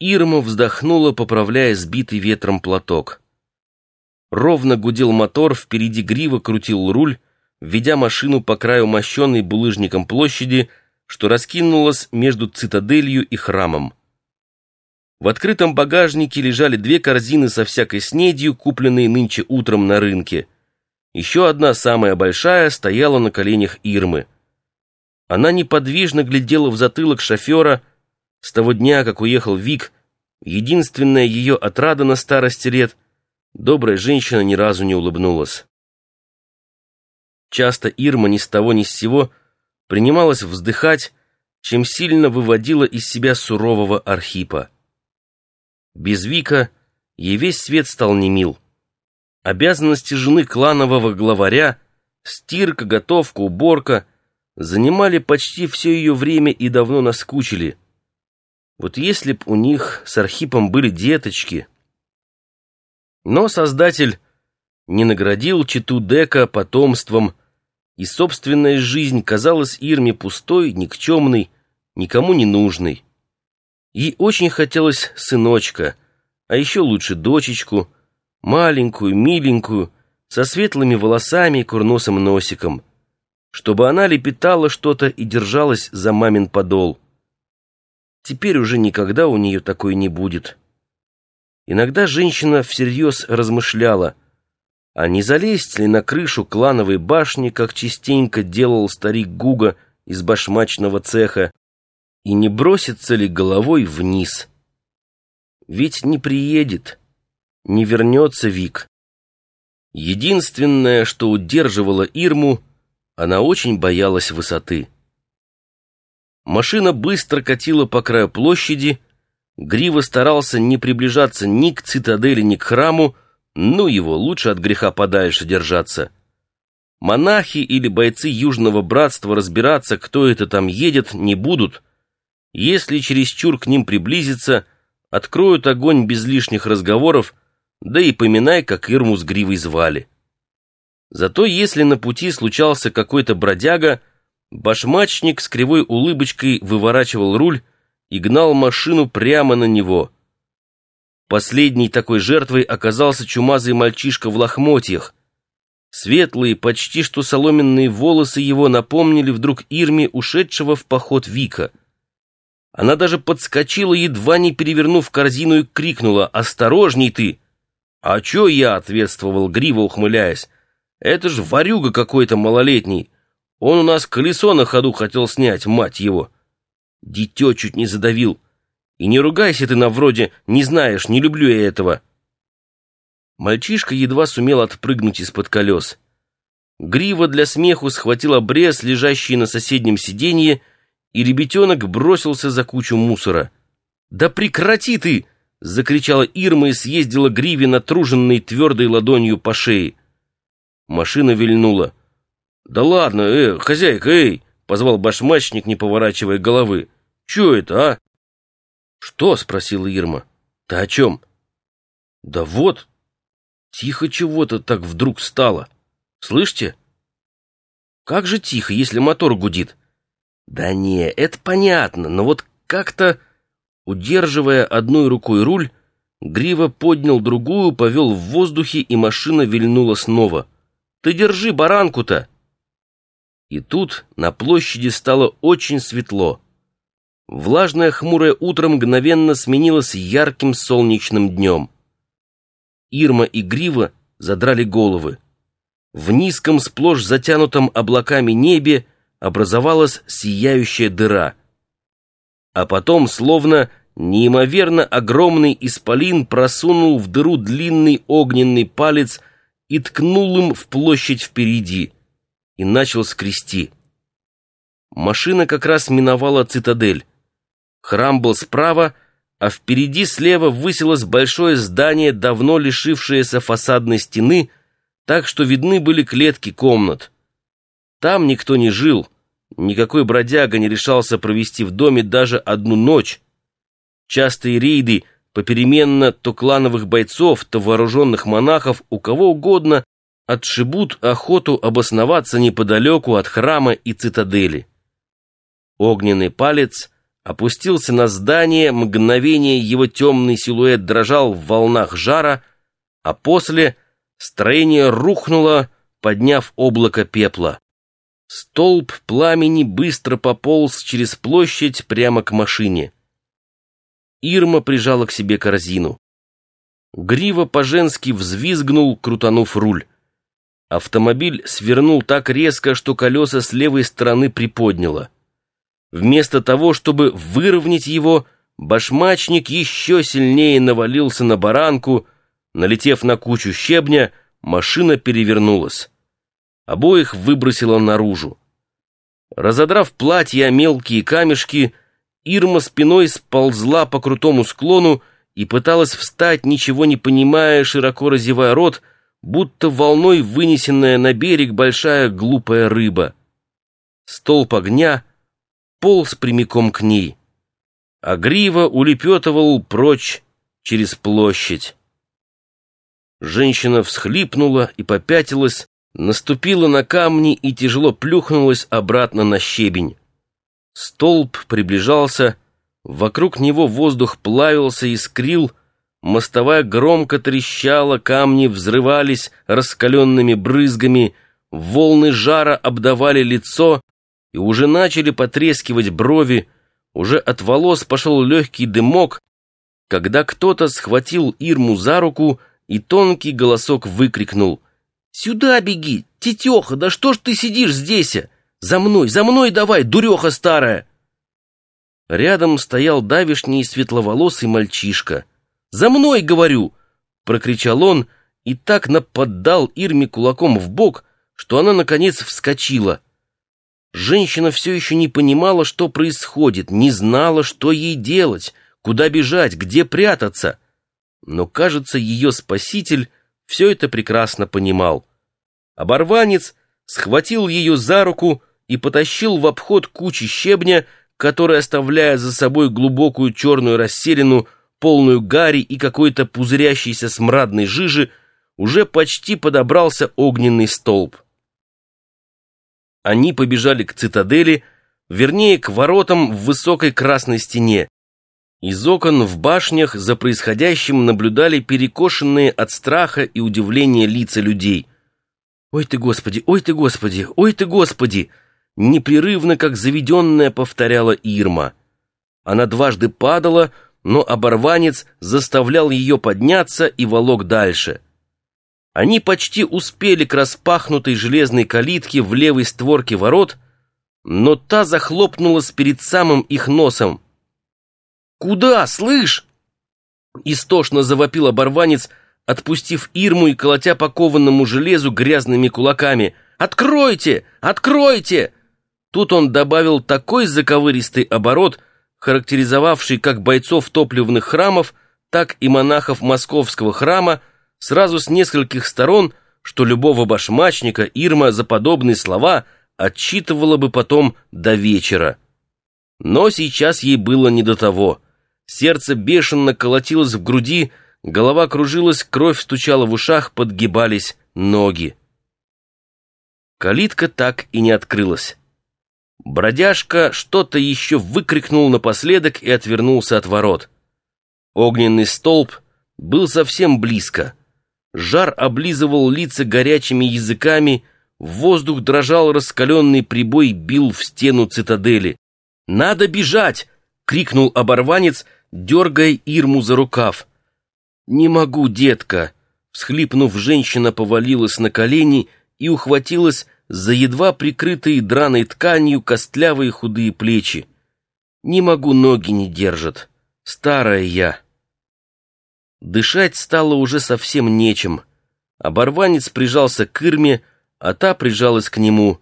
Ирма вздохнула, поправляя сбитый ветром платок. Ровно гудел мотор, впереди грива крутил руль, ведя машину по краю мощенной булыжником площади, что раскинулась между цитаделью и храмом. В открытом багажнике лежали две корзины со всякой снедью, купленные нынче утром на рынке. Еще одна, самая большая, стояла на коленях Ирмы. Она неподвижно глядела в затылок шофера с того дня, как уехал Вик. Единственная ее отрада на старости лет — добрая женщина ни разу не улыбнулась. Часто Ирма ни с того ни с сего принималась вздыхать, чем сильно выводила из себя сурового Архипа. Без Вика ей весь свет стал немил. Обязанности жены кланового главаря, стирка, готовка, уборка занимали почти все ее время и давно наскучили. Вот если б у них с Архипом были деточки. Но Создатель не наградил читу Дека потомством, и собственная жизнь казалась Ирме пустой, никчемной, никому не нужной. Ей очень хотелось сыночка, а еще лучше дочечку, маленькую, миленькую, со светлыми волосами и курносым носиком, чтобы она лепетала что-то и держалась за мамин подол. Теперь уже никогда у нее такой не будет. Иногда женщина всерьез размышляла, а не залезть ли на крышу клановой башни, как частенько делал старик Гуга из башмачного цеха, и не бросится ли головой вниз. Ведь не приедет, не вернется Вик. Единственное, что удерживало Ирму, она очень боялась высоты. Машина быстро катила по краю площади, Грива старался не приближаться ни к цитадели, ни к храму, ну его, лучше от греха подальше держаться. Монахи или бойцы Южного Братства разбираться, кто это там едет, не будут — если чересчур к ним приблизиться, откроют огонь без лишних разговоров, да и поминай, как Ирму с Гривой звали. Зато если на пути случался какой-то бродяга, башмачник с кривой улыбочкой выворачивал руль и гнал машину прямо на него. Последней такой жертвой оказался чумазый мальчишка в лохмотьях. Светлые, почти что соломенные волосы его напомнили вдруг Ирме ушедшего в поход Вика — она даже подскочила, едва не перевернув корзину, и крикнула «Осторожней ты!» «А чё я?» — ответствовал Грива, ухмыляясь. «Это ж ворюга какой-то малолетний. Он у нас колесо на ходу хотел снять, мать его!» Дитё чуть не задавил. «И не ругайся ты на вроде, не знаешь, не люблю я этого!» Мальчишка едва сумел отпрыгнуть из-под колес. Грива для смеху схватил обрез, лежащий на соседнем сиденье, и ребятенок бросился за кучу мусора. «Да прекрати ты!» — закричала Ирма и съездила Гриве натруженной твердой ладонью по шее. Машина вильнула. «Да ладно, э, хозяйка, эй!» — позвал башмачник, не поворачивая головы. «Чё это, а?» «Что?» — спросила Ирма. «Ты о чем?» «Да вот, тихо чего-то так вдруг стало. Слышите?» «Как же тихо, если мотор гудит?» Да не, это понятно, но вот как-то, удерживая одной рукой руль, Грива поднял другую, повел в воздухе, и машина вильнула снова. «Ты держи баранку-то!» И тут на площади стало очень светло. Влажное хмурое утро мгновенно сменилось ярким солнечным днем. Ирма и Грива задрали головы. В низком, сплошь затянутом облаками небе образовалась сияющая дыра. А потом, словно неимоверно огромный исполин, просунул в дыру длинный огненный палец и ткнул им в площадь впереди, и начал скрести. Машина как раз миновала цитадель. Храм был справа, а впереди слева высилось большое здание, давно лишившееся фасадной стены, так что видны были клетки комнат. Там никто не жил, никакой бродяга не решался провести в доме даже одну ночь. Частые рейды попеременно то клановых бойцов, то вооруженных монахов, у кого угодно, отшибут охоту обосноваться неподалеку от храма и цитадели. Огненный палец опустился на здание, мгновение его темный силуэт дрожал в волнах жара, а после строение рухнуло, подняв облако пепла. Столб пламени быстро пополз через площадь прямо к машине. Ирма прижала к себе корзину. Грива по-женски взвизгнул, крутанув руль. Автомобиль свернул так резко, что колеса с левой стороны приподняло. Вместо того, чтобы выровнять его, башмачник еще сильнее навалился на баранку, налетев на кучу щебня, машина перевернулась. Обоих выбросило наружу. Разодрав платье о мелкие камешки, Ирма спиной сползла по крутому склону и пыталась встать, ничего не понимая, широко разевая рот, будто волной вынесенная на берег большая глупая рыба. Столб огня полз прямиком к ней, а грива улепетывал прочь через площадь. Женщина всхлипнула и попятилась, наступила на камни и тяжело плюхнулась обратно на щебень. Столб приближался, вокруг него воздух плавился и скрил, мостовая громко трещала, камни взрывались раскаленными брызгами, волны жара обдавали лицо и уже начали потрескивать брови, уже от волос пошел легкий дымок, когда кто-то схватил Ирму за руку и тонкий голосок выкрикнул «Сюда беги, тетеха, да что ж ты сидишь здесь? За мной, за мной давай, дуреха старая!» Рядом стоял давишний светловолосый мальчишка. «За мной, говорю!» — прокричал он и так наподдал Ирме кулаком в бок, что она, наконец, вскочила. Женщина все еще не понимала, что происходит, не знала, что ей делать, куда бежать, где прятаться. Но, кажется, ее спаситель все это прекрасно понимал. Оборванец схватил ее за руку и потащил в обход кучи щебня, который, оставляя за собой глубокую черную расселину, полную гари и какой-то пузырящейся смрадной жижи, уже почти подобрался огненный столб. Они побежали к цитадели, вернее, к воротам в высокой красной стене. Из окон в башнях за происходящим наблюдали перекошенные от страха и удивления лица людей. «Ой ты, Господи! Ой ты, Господи! Ой ты, Господи!» Непрерывно, как заведенная, повторяла Ирма. Она дважды падала, но оборванец заставлял ее подняться и волок дальше. Они почти успели к распахнутой железной калитке в левой створке ворот, но та захлопнулась перед самым их носом. «Куда, слышь?» Истошно завопил оборванец, отпустив Ирму и колотя по кованому железу грязными кулаками. «Откройте! Откройте!» Тут он добавил такой заковыристый оборот, характеризовавший как бойцов топливных храмов, так и монахов московского храма, сразу с нескольких сторон, что любого башмачника Ирма за подобные слова отчитывала бы потом до вечера. Но сейчас ей было не до того. Сердце бешено колотилось в груди, голова кружилась, кровь стучала в ушах, подгибались ноги. Калитка так и не открылась. Бродяжка что-то еще выкрикнул напоследок и отвернулся от ворот. Огненный столб был совсем близко. Жар облизывал лица горячими языками, воздух дрожал, раскаленный прибой бил в стену цитадели. «Надо бежать!» — крикнул оборванец, дергая Ирму за рукав. «Не могу, детка!» Всхлипнув, женщина повалилась на колени и ухватилась за едва прикрытые драной тканью костлявые худые плечи. Не могу, ноги не держат. Старая я. Дышать стало уже совсем нечем. Оборванец прижался к Ирме, а та прижалась к нему.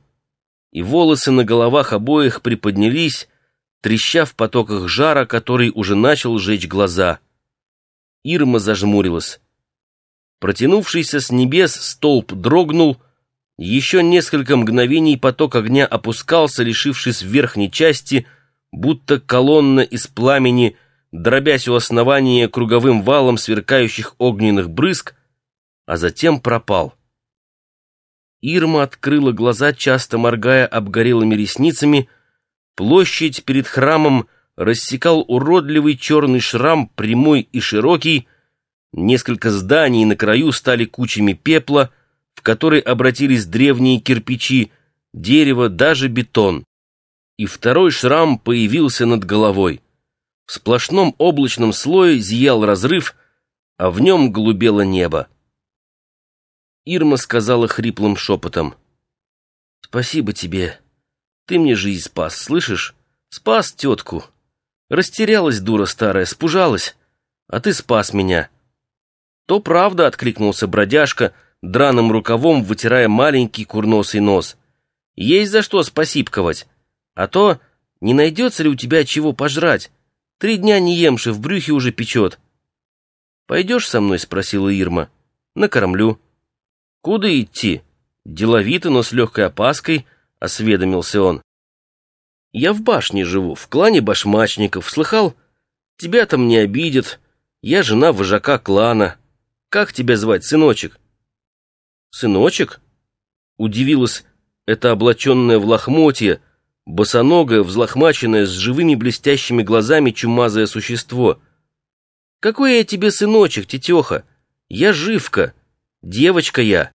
И волосы на головах обоих приподнялись, треща в потоках жара, который уже начал жечь глаза. Ирма зажмурилась. Протянувшийся с небес столб дрогнул, еще несколько мгновений поток огня опускался, лишившись верхней части, будто колонна из пламени, дробясь у основания круговым валом сверкающих огненных брызг, а затем пропал. Ирма открыла глаза, часто моргая обгорелыми ресницами. Площадь перед храмом рассекал уродливый черный шрам, прямой и широкий. Несколько зданий на краю стали кучами пепла, в который обратились древние кирпичи, дерево, даже бетон. И второй шрам появился над головой. В сплошном облачном слое зиял разрыв, а в нем голубело небо. Ирма сказала хриплым шепотом. «Спасибо тебе. Ты мне жизнь спас, слышишь? Спас тетку. Растерялась дура старая, спужалась, а ты спас меня». «То правда», — откликнулся бродяжка, драным рукавом вытирая маленький курносый нос. «Есть за что спасибковать. А то не найдется ли у тебя чего пожрать? Три дня не емши, в брюхе уже печет». «Пойдешь со мной?» — спросила Ирма. «Накормлю». «Куда идти?» Деловито, но с легкой опаской осведомился он. «Я в башне живу, в клане башмачников. Слыхал? Тебя там не обидят. Я жена вожака клана. Как тебя звать, сыночек?» «Сыночек?» Удивилась эта облаченная в лохмотье, босоногое, взлохмаченное, с живыми блестящими глазами чумазое существо. «Какой я тебе сыночек, тетеха? Я живка, девочка я».